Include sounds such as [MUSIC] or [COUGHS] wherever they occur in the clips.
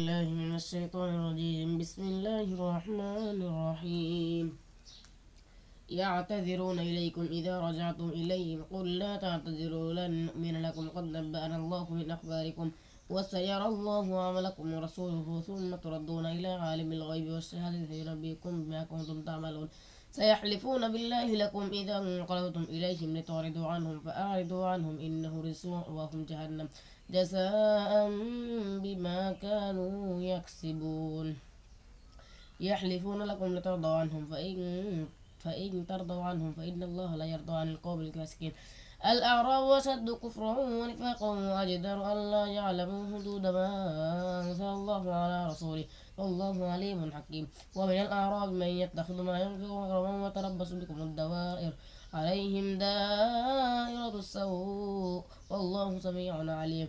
الله من الشيطان الرجيم. بسم الله الرحمن الرحيم. يعتذرون إليكم إذا رجعتم إليهم. قل لا تعتذروا لن نؤمن لكم. قد نبأنا الله من أخباركم وسيرى الله عملكم ورسوله ثم تردون إلى عالم الغيب والشهادة فينبئكم بما كنتم تعملون. سيحلفون بالله لكم إذا انقلبتم إليهم لتعرضوا عنهم فأعرضوا عنهم إنه رجس وهم جهنم. جزاء بما كانوا يكسبون. يحلفون لكم لترضوا عنهم فإن فإن ترضوا عنهم فإن الله لا يرضى عن القوم الفاسقين الأعراب أشد كفرا ونفاقا وأجدر أن لا يعلموا حدود ما أنزل الله على رسوله. والله عليم حكيم. ومن الأعراب من يتخذ ما ينفق مغرما وتربص بكم الدوائر. عليهم دائرة السوء. والله سميع عليم.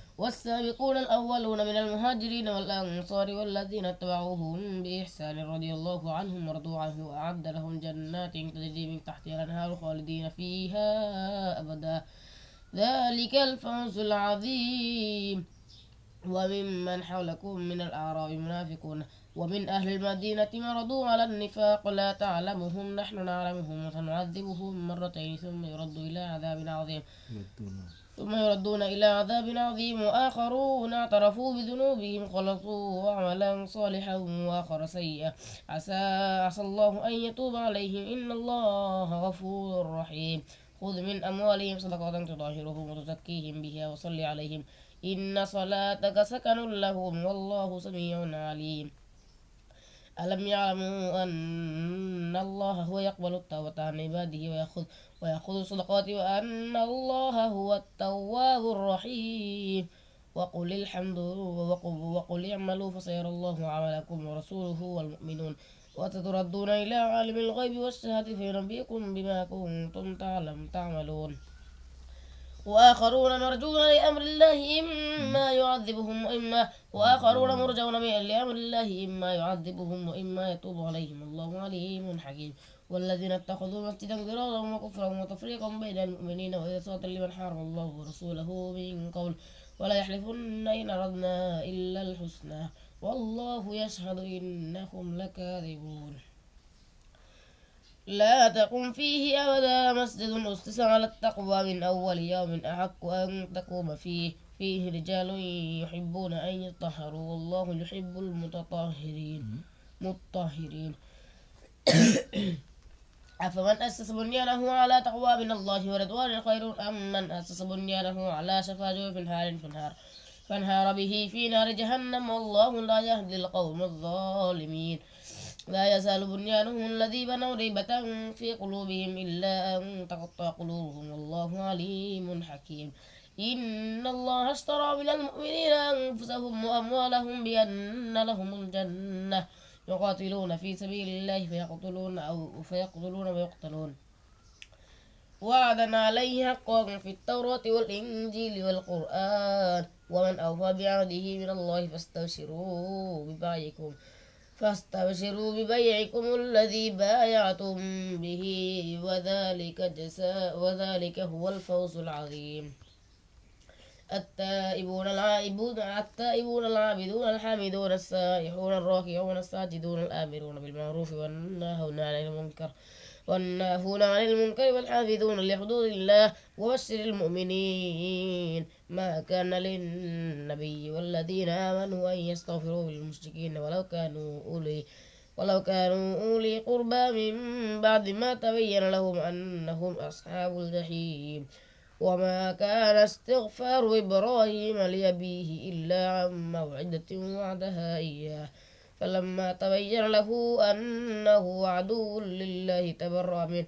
والسابقون الأولون من المهاجرين والأنصار والذين اتبعوهم بإحسان رضي الله عنهم ورضوا عنه وأعد لهم جنات تجري من تحتها الأنهار خالدين فيها أبدا. ذلك الفوز العظيم. وممن حولكم من الأعراب منافقون. ومن أهل المدينة مرضوا على النفاق. لا تعلمهم نحن نعلمهم. وسنعذبهم مرتين ثم يرد إلى عذاب عظيم. ثم يردون إلى عذاب عظيم وآخرون اعترفوا بذنوبهم خلطوا عملا صالحا وآخر سيئا. عسى عسى الله أن يتوب عليهم. إن الله غفور رحيم. خذ من أموالهم صدقة تطهرهم وتزكيهم بها وصل عليهم. إن صلاتك سكن لهم والله سميع عليم. ألم يعلموا أن الله هو يقبل التوبة عن عباده ويأخذ ويأخذ الصدقات وأن الله هو التواب الرحيم. وقل الحمد وقل, اعملوا فسيرى الله عملكم ورسوله والمؤمنون. وتتردون إلى عالم الغيب والشهادة فينبئكم بما كنتم تعلم تعملون. وآخرون مرجون لأمر الله إما يعذبهم وإما وآخرون مرجون لأمر الله إما يعذبهم وإما يتوب عليهم. الله عليم حكيم. والذين اتخذوا مسجدا ضرارا وكفرا وتفريقا بين المؤمنين وإرصادا لمن حارب الله ورسوله من قول ولا يحلفن إن أردنا إلا الحسنى. والله يشهد إنهم لكاذبون. لا تقم فيه أبدا مسجد أسس على التقوى من أول يوم أحق أن تقوم فيه. فيه رجال يحبون أن يطهروا. والله يحب المتطهرين. مطهرين. [COUGHS] أفمن أسس بنيانه على تقوى من الله ورضوان خير أم من أسس بنيانه على شفا جوف نهار فانهار فانهار به في نار جهنم. والله لا يهدي القوم الظالمين. لا يزال بنيانهم الذي بنوا ريبة في قلوبهم إلا أن تقطع قلوبهم. والله عليم حكيم. إن الله اشترى من المؤمنين أنفسهم وأموالهم بأن لهم الجنة. يقاتلون في سبيل الله فيقتلون أو فيقتلون ويقتلون. وعدا عليه حقا في التوراة والإنجيل والقرآن. ومن أوفى بعهده من الله فاستبشروا ببعيكم فاستبشروا ببيعكم الذي بايعتم به وذلك جزاء وذلك هو الفوز العظيم. التائبون العائبون التائبون العابدون الحامدون السائحون الراكعون الساجدون الآمرون بالمعروف والناهون عن المنكر. والناهون عن المنكر والحافظون لحدود الله وبشر المؤمنين. ما كان للنبي والذين آمنوا أن يستغفروا للمشركين ولو كانوا أولي ولو كانوا أولي قربى من بعد ما تبين لهم أنهم أصحاب الجحيم. وما كان استغفار إبراهيم لأبيه إلا عن موعدة وعدها إياه. فلما تبين له أنه عدو لله تبرأ منه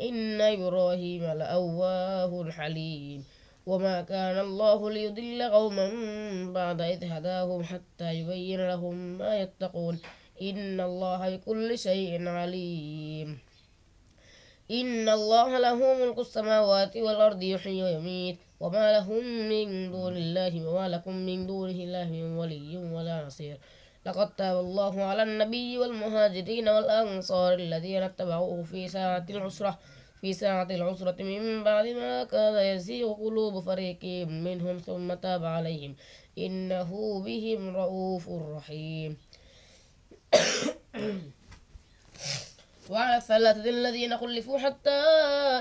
إن إبراهيم لأواه حليم. وما كان الله ليضل قوما بعد إذ هداهم حتى يبين لهم ما يتقون. إن الله بكل شيء عليم. إن الله له ملك السماوات والأرض يحيي ويميت. وما لهم من دون الله وما لكم من دونه الله من ولي ولا نصير. لقد تاب الله على النبي والمهاجرين والأنصار الذين اتبعوه في ساعة العسرة في ساعة العسرة من بعد ما كاد يزيغ قلوب فريق منهم ثم تاب عليهم. إنه بهم رؤوف رحيم. [COUGHS] وعلى الثلاثة الذين خلفوا حتى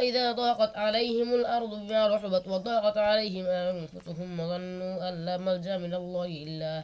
إذا ضاقت عليهم الأرض بما رحبت وضاقت عليهم أنفسهم وظنوا أن لا ملجأ من الله إلا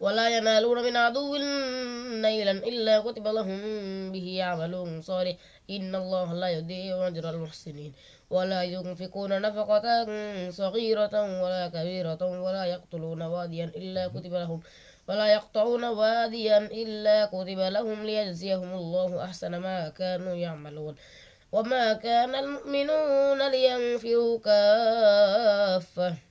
ولا ينالون من عدو نيلا إلا كتب لهم به عمل صالح. إن الله لا يضيع أجر المحسنين. ولا ينفقون نفقة صغيرة ولا كبيرة ولا يقتلون واديا إلا كتب لهم. ولا يقطعون واديا إلا كتب لهم ليجزيهم الله أحسن ما كانوا يعملون. وما كان المؤمنون لينفروا كافة.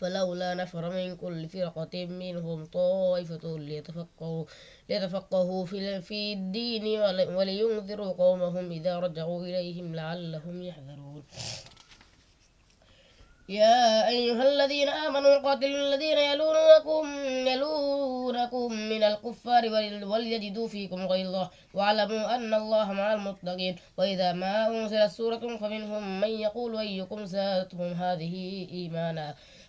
فلولا نفر من كل فرقة منهم طائفة ليتفقهوا ليتفقهوا في, في الدين ولينذروا قومهم إذا رجعوا إليهم لعلهم يحذرون. يا أيها الذين آمنوا قاتلوا الذين يلونكم يلونكم من الكفار وليجدوا فيكم غيظة. واعلموا أن الله مع المتقين. وإذا ما أنزلت سورة فمنهم من يقول أيكم زادتهم هذه إيمانا.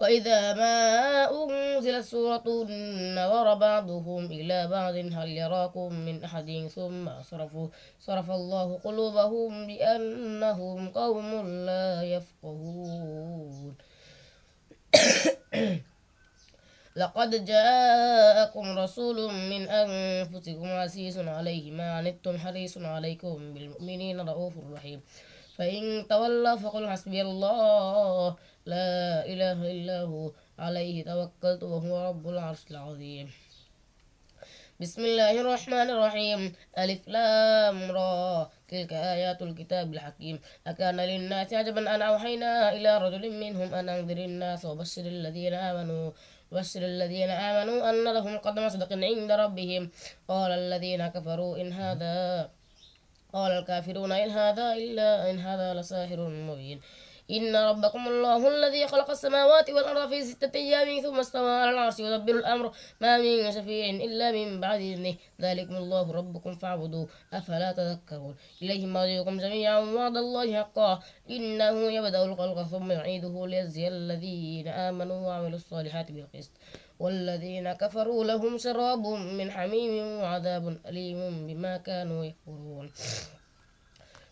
وإذا ما أنزلت سورة نظر بعضهم إلى بعض هل يراكم من أحد؟ ثم صرفوا صرف الله قلوبهم بأنهم قوم لا يفقهون. [COUGHS] لقد جاءكم رسول من أنفسكم عزيز عليه ما عنتم حريص عليكم بالمؤمنين رؤوف رحيم. فإن تولوا فقل حسبي الله لا إله إلا هو عليه توكلت وهو رب العرش العظيم. بسم الله الرحمن الرحيم. ألف لام را. تلك آيات الكتاب الحكيم. أكان للناس عجبا أن أوحينا إلى رجل منهم أن أنذر الناس وبشر الذين آمنوا وبشر الذين آمنوا أن لهم قدم صدق عند ربهم. قال الذين كفروا إن هذا قال الكافرون إن هذا إلا إن هذا لساحر مبين. إن ربكم الله الذي خلق السماوات والأرض في ستة أيام ثم استوى على العرش يدبر الأمر. ما من شفيع إلا من بعد إذنه. ذلكم الله ربكم فاعبدوه. أفلا تذكرون؟ إليه مرجعكم جميعا وعد الله حقا. إنه يبدأ الخلق ثم يعيده ليجزي الذين آمنوا وعملوا الصالحات بالقسط. والذين كفروا لهم شراب من حميم وعذاب أليم بما كانوا يكفرون.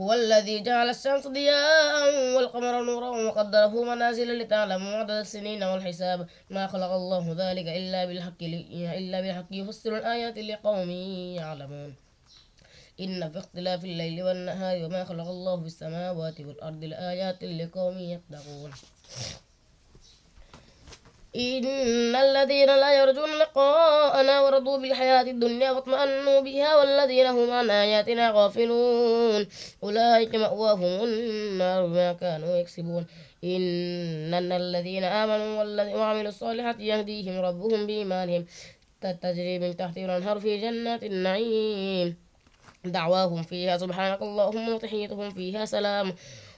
هو الذي جعل الشمس ضياء والقمر نورا وقدره منازل لتعلموا عدد السنين والحساب. ما خلق الله ذلك إلا بالحق إلا بالحق يفسر الآيات لقوم يعلمون. إن في اختلاف الليل والنهار وما خلق الله في السماوات والأرض لآيات لقوم يتقون. إن الذين لا يرجون لقاءنا ورضوا بالحياة الدنيا واطمأنوا بها والذين هم عن آياتنا غافلون. أولئك مأواهم النار بما كانوا يكسبون. إن الذين آمنوا وعملوا الصالحات يهديهم ربهم بإيمانهم. تجري من تحتهم الأنهار في جنات النعيم. دعواهم فيها سبحانك اللهم وتحيتهم فيها سلام.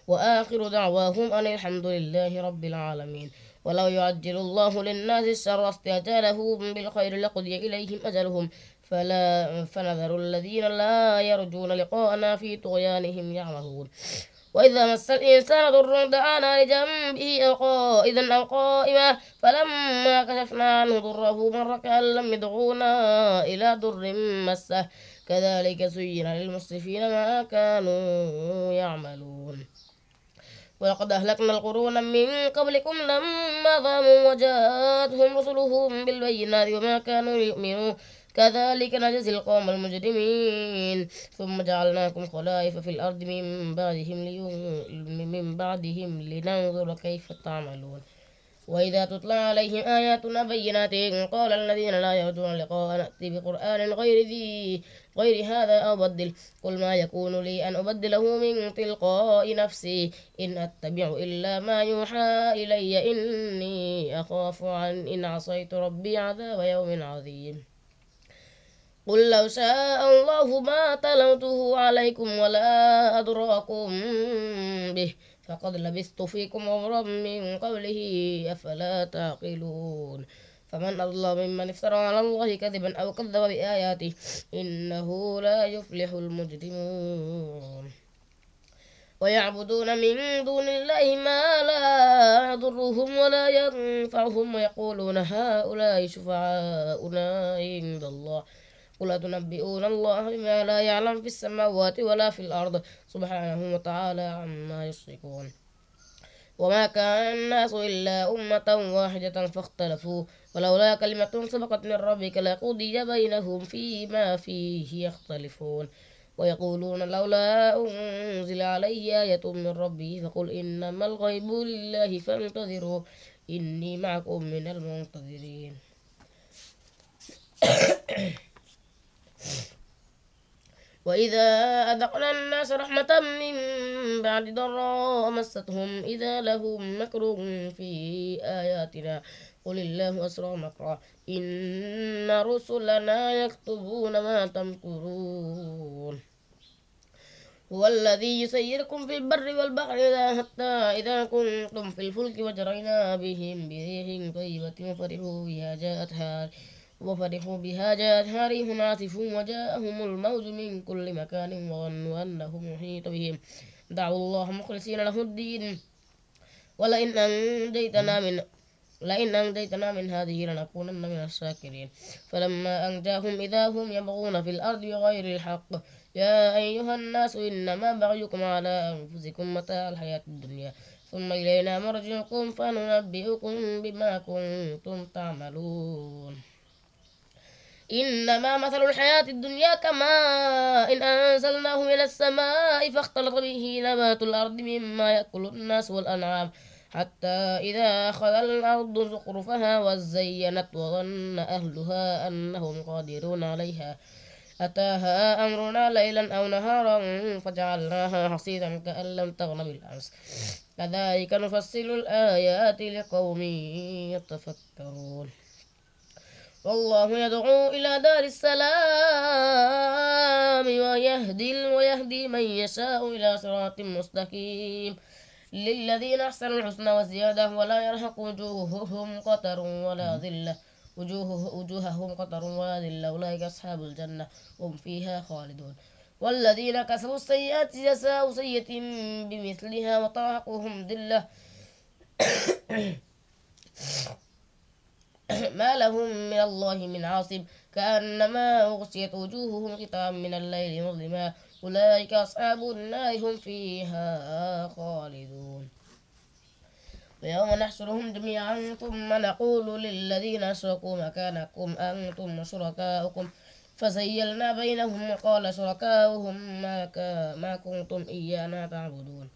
وآخر دعواهم أن الحمد لله رب العالمين. ولو يعجل الله للناس الشر استعجالهم بالخير لقضي إليهم أجلهم. فلا فنذر الذين لا يرجون لقاءنا في طغيانهم يعمهون. وإذا مس الإنسان ضر دعانا لجنبه أو قائدا أو قائما فلما كشفنا عنه ضره مر كأن لم يدعونا إلى ضر مسه. كذلك زين للمسرفين ما كانوا يعملون. ولقد أهلكنا القرون من قبلكم لما ظلموا وجاءتهم رسلهم بالبينات وما كانوا يؤمنون كذلك نجزي القوم المجرمين. ثم جعلناكم خلائف في الأرض من بعدهم من بعدهم لننظر كيف تعملون. وإذا تتلى عليهم آياتنا بينات قال الذين لا يرجون لقاء نأتي بقرآن غير ذي غير هذا أو بدل قل ما يكون لي أن أبدله من تلقاء نفسي. إن أتبع إلا ما يوحى إلي. إني أخاف عن إن عصيت ربي عذاب يوم عظيم. قل لو شاء الله ما تلوته عليكم ولا أدراكم به. فقد لبثت فيكم عمرا من قبله. أفلا تعقلون؟ فمن أظلم ممن افترى على الله كذبا أو كذب بآياته إنه لا يفلح المجرمون. ويعبدون من دون الله ما لا يضرهم ولا ينفعهم ويقولون هؤلاء شفعاؤنا عند الله. قل تنبئون الله بما لا يعلم في السماوات ولا في الأرض؟ سبحانه وتعالى عما يشركون. وما كان الناس إلا أمة واحدة فاختلفوا. ولولا كلمة سبقت من ربك لقضي بينهم فيما فيه يختلفون. ويقولون لولا أنزل عليه آية من ربي فقل إنما الغيب لله فانتظروا. إني معكم من المنتظرين. [COUGHS] وإذا أذقنا الناس رحمة من بعد ضراء مستهم إذا لهم مكر في آياتنا. قل الله أسرع مكرا. إن رسلنا يكتبون ما تمكرون. هو الذي يسيركم في البر والبحر حتى إذا كنتم في الفلك وجرينا بهم بريح طيبة فرحوا بها جاءتها وفرحوا بها جاءتها ريح عاصف وجاءهم الموج من كل مكان وظنوا أنه محيط بهم. دعوا الله مخلصين له الدين. ولئن أنجيتنا من لئن أنجيتنا من هذه لنكونن من الشاكرين. فلما أنجاهم إذا هم يبغون في الأرض بغير الحق. يا أيها الناس إنما بغيكم على أنفسكم متاع الحياة الدنيا. ثم إلينا مرجعكم فننبئكم بما كنتم تعملون. إنما مثل الحياة الدنيا كما إن أنزلناه إلى السماء فاختلط به نبات الأرض مما يأكل الناس والأنعام حتى إذا أخذ الأرض زخرفها وزينت وظن أهلها أنهم قادرون عليها. أتاها أمرنا ليلا أو نهارا فجعلناها حصيدا كأن لم تغن بالأمس. كذلك نفصل الآيات لقوم يتفكرون. والله يدعو إلى دار السلام ويهدي ويهدي من يشاء إلى صراط مستقيم. للذين أحسنوا الحسنى وزيادة ولا يرهق وجوههم قتر ولا ذلة. وجوه وجوههم قتر ولا ذلة. أولئك أصحاب الجنة. هم فيها خالدون. والذين كسبوا السيئات جزاء سيئة بمثلها وطاقهم ذلة. [COUGHS] ما لهم من الله من عاصم كأنما أغشيت وجوههم قطعا من الليل مظلما. أولئك أصحاب النار هم فيها خالدون. ويوم نحشرهم جميعا ثم نقول للذين أشركوا مكانكم أنتم وشركاؤكم فزيلنا بينهم وقال شركاؤهم ما, ما كنتم إيانا تعبدون.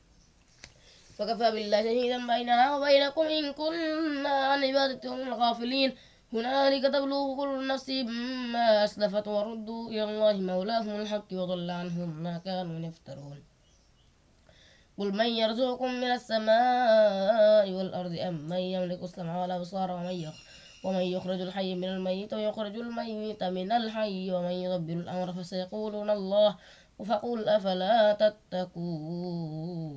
فكفى بالله شهيدا بيننا وبينكم إن كنا عن عبادتهم الغافلين. هنالك تبلغ كل نفس ما أسلفت وردوا إلى الله مولاهم الحق وضل عنهم ما كانوا يفترون. قل من يرزقكم من السماء والأرض أم من يملك السمع والأبصار ومن ومن يخرج الحي من الميت ويخرج الميت من الحي ومن يدبر الأمر فسيقولون الله. فقل أفلا تتقون.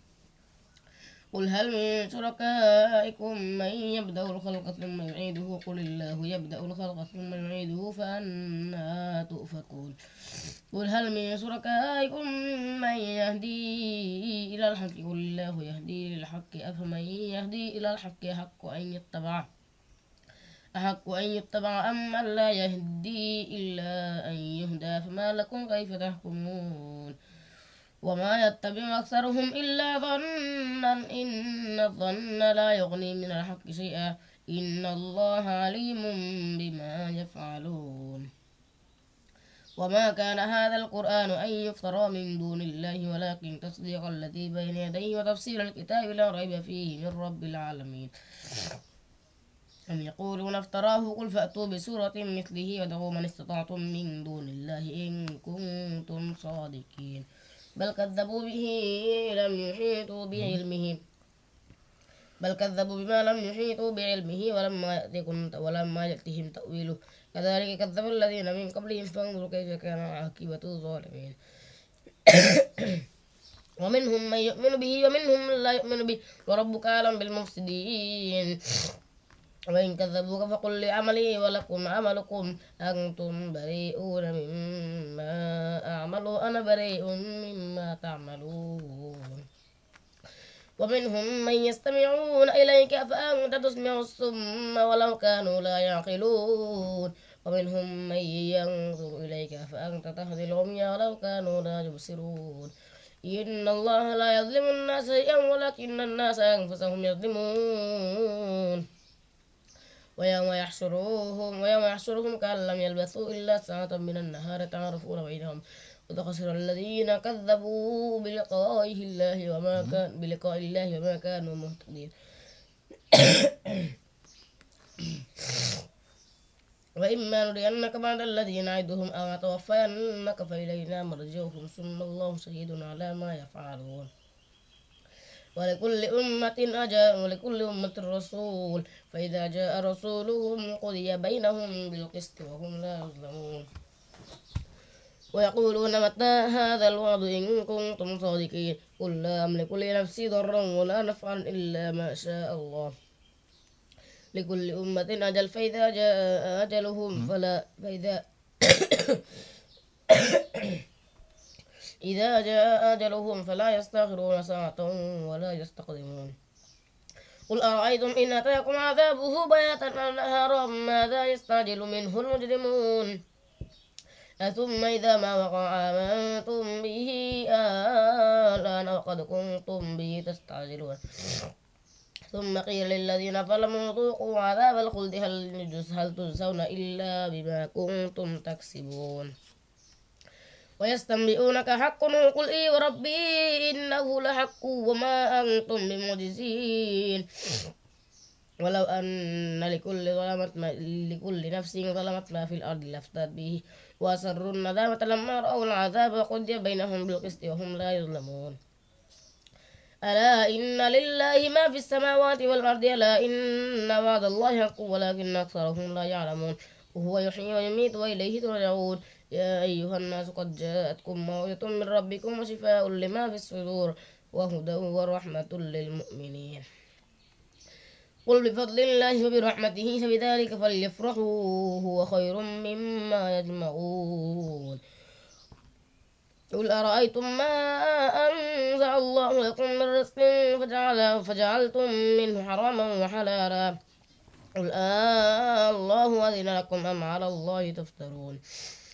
قل هل من شركائكم من يبدأ الخلق ثم يعيده؟ قل الله يبدأ الخلق ثم يعيده فأنا تؤفكون. قل هل من شركائكم من يهدي إلى الحق؟ قل الله يهدي للحق. أفمن يهدي إلى الحق؟ أحق أن يتبع. أحق أن يتبع أم أن لا يهدي إلا أن يهدى؟ فما لكم كيف تحكمون؟ وما يتبع أكثرهم إلا ظنا. إن الظن لا يغني من الحق شيئا. إن الله عليم بما يفعلون. وما كان هذا القرآن أن يفترى من دون الله ولكن تصديق الذي بين يديه وتفسير الكتاب لا ريب فيه من رب العالمين. أم يقولون افتراه؟ قل فأتوا بسورة مثله ودعوا من استطعتم من دون الله إن كنتم صادقين. بل كذبوا به لم يحيطوا بعلمه. بل كذبوا بما لم يحيطوا بعلمه ولما يأتكم ولما يأتهم تأويله. كذلك كذب الذين من قبلهم فانظروا كيف كان عاقبة الظالمين. [COUGHS] ومنهم من يؤمن به ومنهم من لا يؤمن به. وربك أعلم بالمفسدين. وإن كذبوك فقل لعملي ولكم عملكم أنتم بريئون مما أعمل أنا بريء مما تعملون. ومنهم من يستمعون إليك فأنت تسمع الصم ولو كانوا لا يعقلون. ومنهم من ينظر إليك فأنت تهدي العمي ولو كانوا لا يبصرون. إن الله لا يظلم الناس شيئا ولكن الناس أنفسهم يظلمون. ويوم يحشرهم ويوم يحشرهم كأن لم يلبثوا إلا ساعة من النهار تعرفون بينهم. قد خسر الذين كذبوا بلقاء الله وما كان بلقاء الله وما كانوا مهتدين. وإما نرينك بعد الذين نعدهم أو نتوفينك فإلينا مرجعهم. ثم الله شهيد على ما يفعلون. ولكل أمة أجل ولكل أمة رسول فإذا جاء رسولهم قضي بينهم بالقسط وهم لا يظلمون. ويقولون متى هذا الوعد إن كنتم صادقين؟ قل لا أملك لنفسي ضرا ولا نفعا إلا ما شاء الله. لكل أمة أجل فإذا جاء أجلهم فلا فإذا إذا جاء أجلهم فلا يستغرون ساعة ولا يستقدمون. قل أرأيتم إن أتاكم عذابه بياتا نهارا ماذا يستعجل منه المجرمون؟ ثم إذا ما وقع آمنتم به آلآن وقد كنتم به تستعجلون. ثم قيل للذين ظلموا ذوقوا عذاب الخلد. هل تجزون إلا بما كنتم تكسبون؟ ويستنبئونك حق قل إي وربي إنه لحق وما أنتم بمعجزين. ولو أن لكل ظلمت لكل نفس ظلمت ما في الأرض لافتت به وأسروا الندامة لما رأوا العذاب وقضي بينهم بالقسط وهم لا يظلمون. ألا إن لله ما في السماوات والأرض ألا إن وعد الله حق ولكن أكثرهم لا يعلمون. وهو يحيي ويميت وإليه ترجعون. يا أيها الناس قد جاءتكم موعظة من ربكم وشفاء لما في الصدور وهدى ورحمة للمؤمنين. قل بفضل الله وبرحمته فبذلك فليفرحوا هو خير مما يجمعون. قل أرأيتم ما أنزل الله لكم من رزق فجعل فجعلتم منه حراما وحلالا. قل آه الله أذن لكم أم على الله تفترون.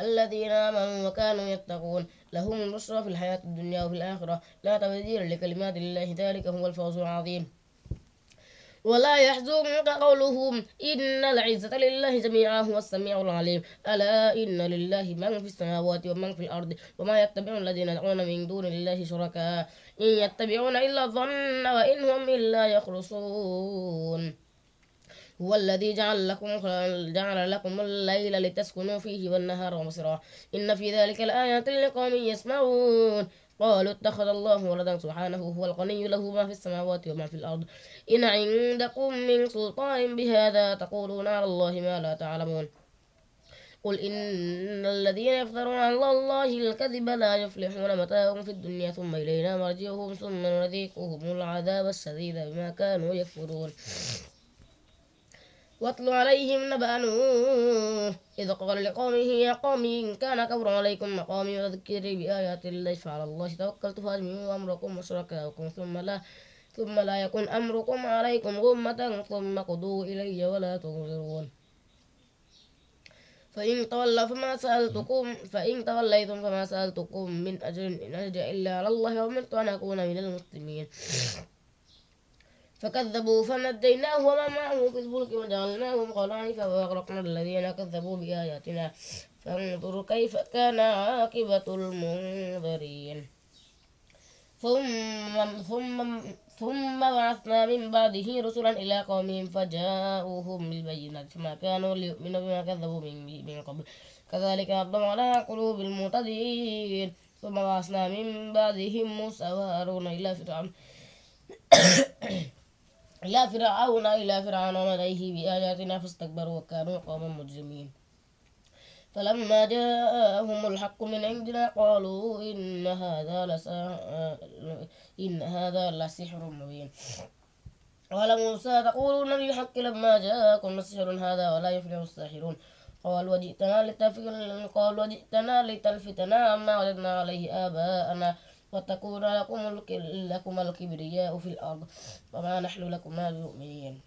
الذين آمنوا وكانوا يتقون. لهم البشرى في الحياة الدنيا وفي الآخرة. لا تبديل لكلمات الله. ذلك هو الفوز العظيم. ولا يحزنك قولهم. إن العزة لله جميعا هو السميع العليم. ألا إن لله من في السماوات ومن في الأرض وما يتبع الذين يدعون من دون الله شركاء. إن يتبعون إلا الظن وإن هم إلا يخرصون هو الذي جعل لكم جعل لكم الليل لتسكنوا فيه والنهار مبصرا. إن في ذلك الآيات لقوم يسمعون. قالوا اتخذ الله ولدا سبحانه هو الغني له ما في السماوات وما في الأرض. إن عندكم من سلطان بهذا تقولون على الله ما لا تعلمون. قل إن الذين يفترون على الله الكذب لا يفلحون متاع في الدنيا ثم إلينا مرجعهم ثم نذيقهم العذاب الشديد بما كانوا يكفرون. واتل عليهم نبأ نوح إذ قال لقومه يا قوم إن كان كبر عليكم مقامي وذكري بآيات الله فعلى الله توكلت فأجمعوا أمركم وشركاءكم ثم لا ثم لا يكن أمركم عليكم غمة ثم قضوا إلي ولا تنظرون. فإن تولوا فما سألتكم فإن توليتم فما سألتكم من أجر إن أجر إلا على الله وأمرت أن أكون من المسلمين. فكذبوا فنجيناه وما معه في الفلك وجعلناهم خلائف وأغرقنا الذين كذبوا بآياتنا. فانظر كيف كان عاقبة المنذرين. ثم ثم ثم بعثنا من بعده رسلا إلى قومهم فجاءوهم بالبينات فما كانوا ليؤمنوا بما كذبوا من, من قبل. كذلك نطبع على قلوب المعتدين ثم بعثنا من بعدهم موسى وهارون إلى فرعون. إلى فرعون إلى فرعون وملئه بآياتنا فاستكبروا وكانوا قوما مجرمين. فلما جاءهم الحق من عندنا قالوا إن هذا إن هذا لسحر مبين. قال موسى تقولون للحق لما جاءكم سحر هذا ولا يفلح الساحرون. قال وجئتنا قال وجئتنا لتلفتنا عما وجدنا عليه آباءنا. وتكون لكم لكم الكبرياء في الأرض وما نحن لكم بمؤمنين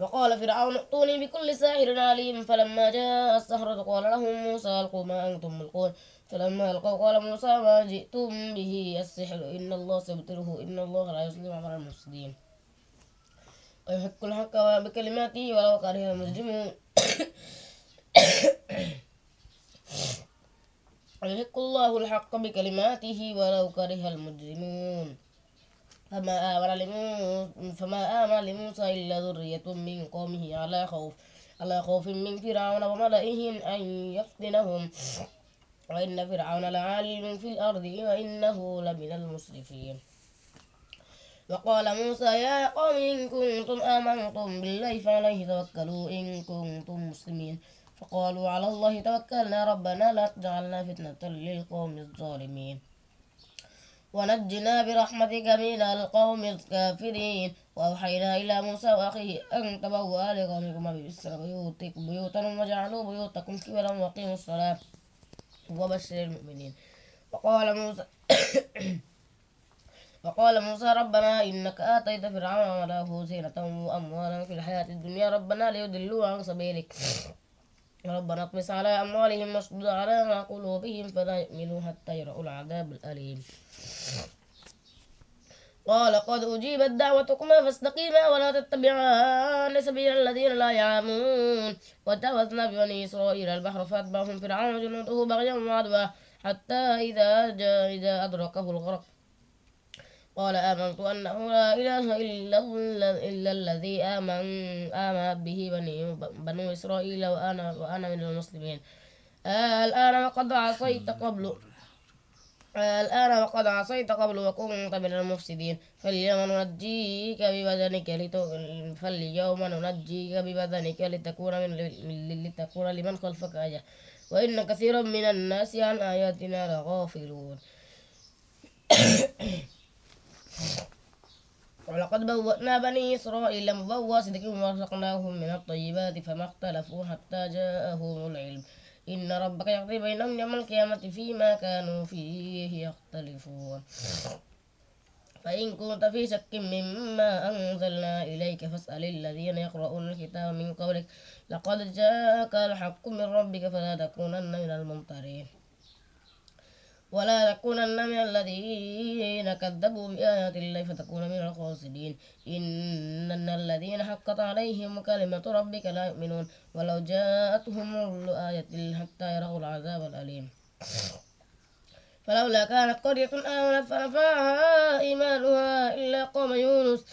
وقال فرعون ائتوني بكل ساحر عليم فلما جاء السحرة قال لهم موسى ألقوا ما أنتم ملقون. فلما ألقوا قال موسى ما جئتم به السحر إن الله سيبطله إن الله لا يسلم على المفسدين. ويحق الحق بكلماته ولو كره المجرمون. ويحق الله الحق بكلماته ولو كره المجرمون. فما آمن لموسى فما آمن لموسى إلا ذرية من قومه على خوف على خوف من فرعون وملئهم أن يفتنهم. وإن فرعون لعالم في الأرض وإنه لمن المسرفين. وقال موسى يا قوم إن كنتم آمنتم بالله فعليه توكلوا إن كنتم مسلمين. فقالوا على الله توكلنا ربنا لا تجعلنا فتنة للقوم الظالمين. ونجنا برحمتك من القوم الكافرين. وأوحينا إلى موسى وأخيه أن تبوأ لقومكم بمصر بيوتكم بيوتا وجعلوا بيوتكم كبرا وقيموا الصلاة وبشر المؤمنين. وقال موسى [COUGHS] وقال موسى ربنا إنك آتيت فرعون وله زينة وأموالا في الحياة الدنيا ربنا ليضلوا عن سبيلك. ربنا اطمس على أموالهم واشدد على قلوبهم فلا يؤمنوا حتى يروا العذاب الأليم. قال قد أجيبت دعوتكما فاستقيما ولا تتبعان سبيل الذين لا يعلمون. وجاوزنا بني إسرائيل البحر فأتبعهم فرعون وجنوده بغيا وعدوا حتى إذا إذا أدركه الغرق قال آمنت أنه لا إله إلا, إلا الذي آمن آمن به بني بنو إسرائيل وأنا وأنا من المسلمين. الآن وقد عصيت قبل الآن وقد عصيت قبل وكنت من المفسدين. فاليوم ننجيك ببدنك فاليوم ننجيك ببدنك لتكون من لتكون لمن خلفك آية. وإن كثيرا من الناس عن آياتنا لغافلون. ولقد بوأنا بني إسرائيل مبوى صدق ورزقناهم من الطيبات فما اختلفوا حتى جاءهم العلم. إن ربك يقضي بينهم يوم القيامة فيما كانوا فيه يختلفون. فإن كنت في شك مما أنزلنا إليك فاسأل الذين يقرؤون الكتاب من قبلك لقد جاءك الحق من ربك فلا تكونن من الممترين. ولا تكونن من الذين كذبوا بآيات الله فتكون من الخاسرين. إن الذين حقت عليهم كلمة ربك لا يؤمنون. ولو جاءتهم كل آية حتى يروا العذاب الأليم. فلولا كانت قرية آمنت فنفعها إيمانها إلا قوم يونس. [COUGHS]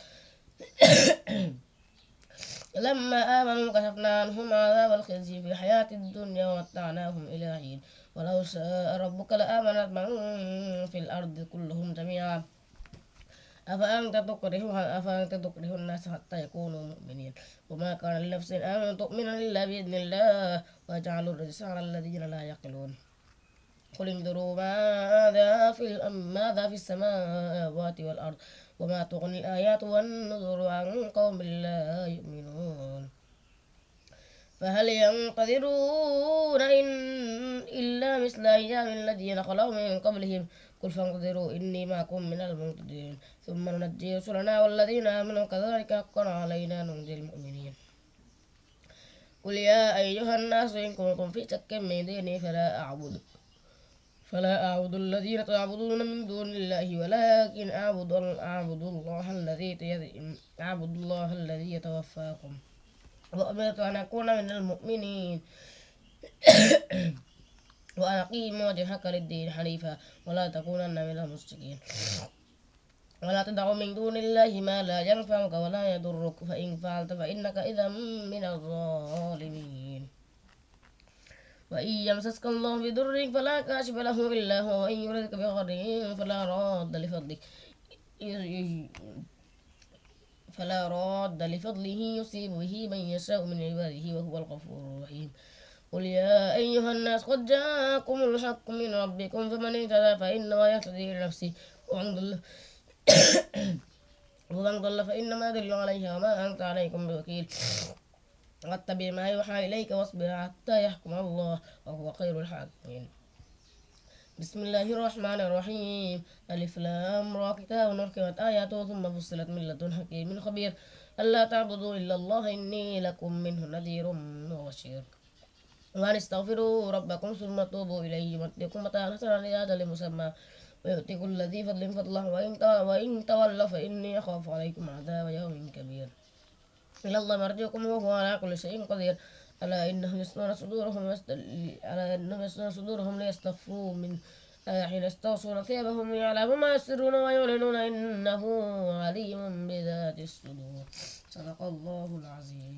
لما آمنوا كشفنا عنهم عذاب الخزي في الحياة الدنيا ومتعناهم إلى حين. ولو شاء ربك لآمنت من في الأرض كلهم جميعا. أفأنت تكره أفأنت تكره الناس حتى يكونوا مؤمنين. وما كان لنفس أن تؤمن إلا بإذن الله. وجعلوا الرجس على الذين لا يقلون قل انظروا ماذا في ماذا في السماوات والأرض. وما تغني الآيات والنذر عن قوم لا يؤمنون. فهل ينتظرون إن إلا مثل أيام الذين خلوا من قبلهم؟ قل فانتظروا إني معكم من المنتظرين ثم ننجي رسلنا والذين آمنوا كذلك حقا علينا ننجي المؤمنين. قل يا أيها الناس إن كنتم في شك من ديني فلا أعبد فلا أعبد الذين تعبدون من دون الله ولكن أعبد أعبد الله الذي أعبد الله الذي يتوفاكم. وأمرت أن أكون من المؤمنين. [COUGHS] وأن أقيم وجهك للدين حنيفا ولا تكونن من المشركين. ولا تدع من دون الله ما لا ينفعك ولا يضرك. فإن فعلت فإنك إذا من الظالمين. وإن يمسسك الله بضر فلا كاشف له إلا هو. وإن يردك بخير فلا راد لفضلك. فلا راد لفضله يصيب به من يشاء من عباده وهو الغفور الرحيم. قل يا أيها الناس قد جاءكم الحق من ربكم فمن اهتدى فإنما يهتدي لنفسه. ومن ضل [COUGHS] ومن ضل فإنما يدل عليها وما أنت عليكم بوكيل. واتبع ما يوحى إليك واصبر حتى يحكم الله وهو خير الحاكمين. بسم الله الرحمن الرحيم. ألف لام را. كتاب أحكمت آياته ثم فصلت من لدن حكيم خبير. ألا تعبدوا إلا الله إني لكم منه نذير وبشير. وأن استغفروا ربكم ثم توبوا إليه يمتعكم متاعا حسنا لأجل مسمى ويؤتي كل ذي فضل فضله وإن تولوا فإني أخاف عليكم عذاب يوم كبير. إلى الله مرجعكم وهو على كل شيء قدير. ألا إنهم يسنون صدورهم ألا إنهم يسنون صدورهم ليستخفوا من حين يستغشون ثيابهم يعلم ما يسرون ويعلنون إنه عليم بذات الصدور. صدق الله العظيم.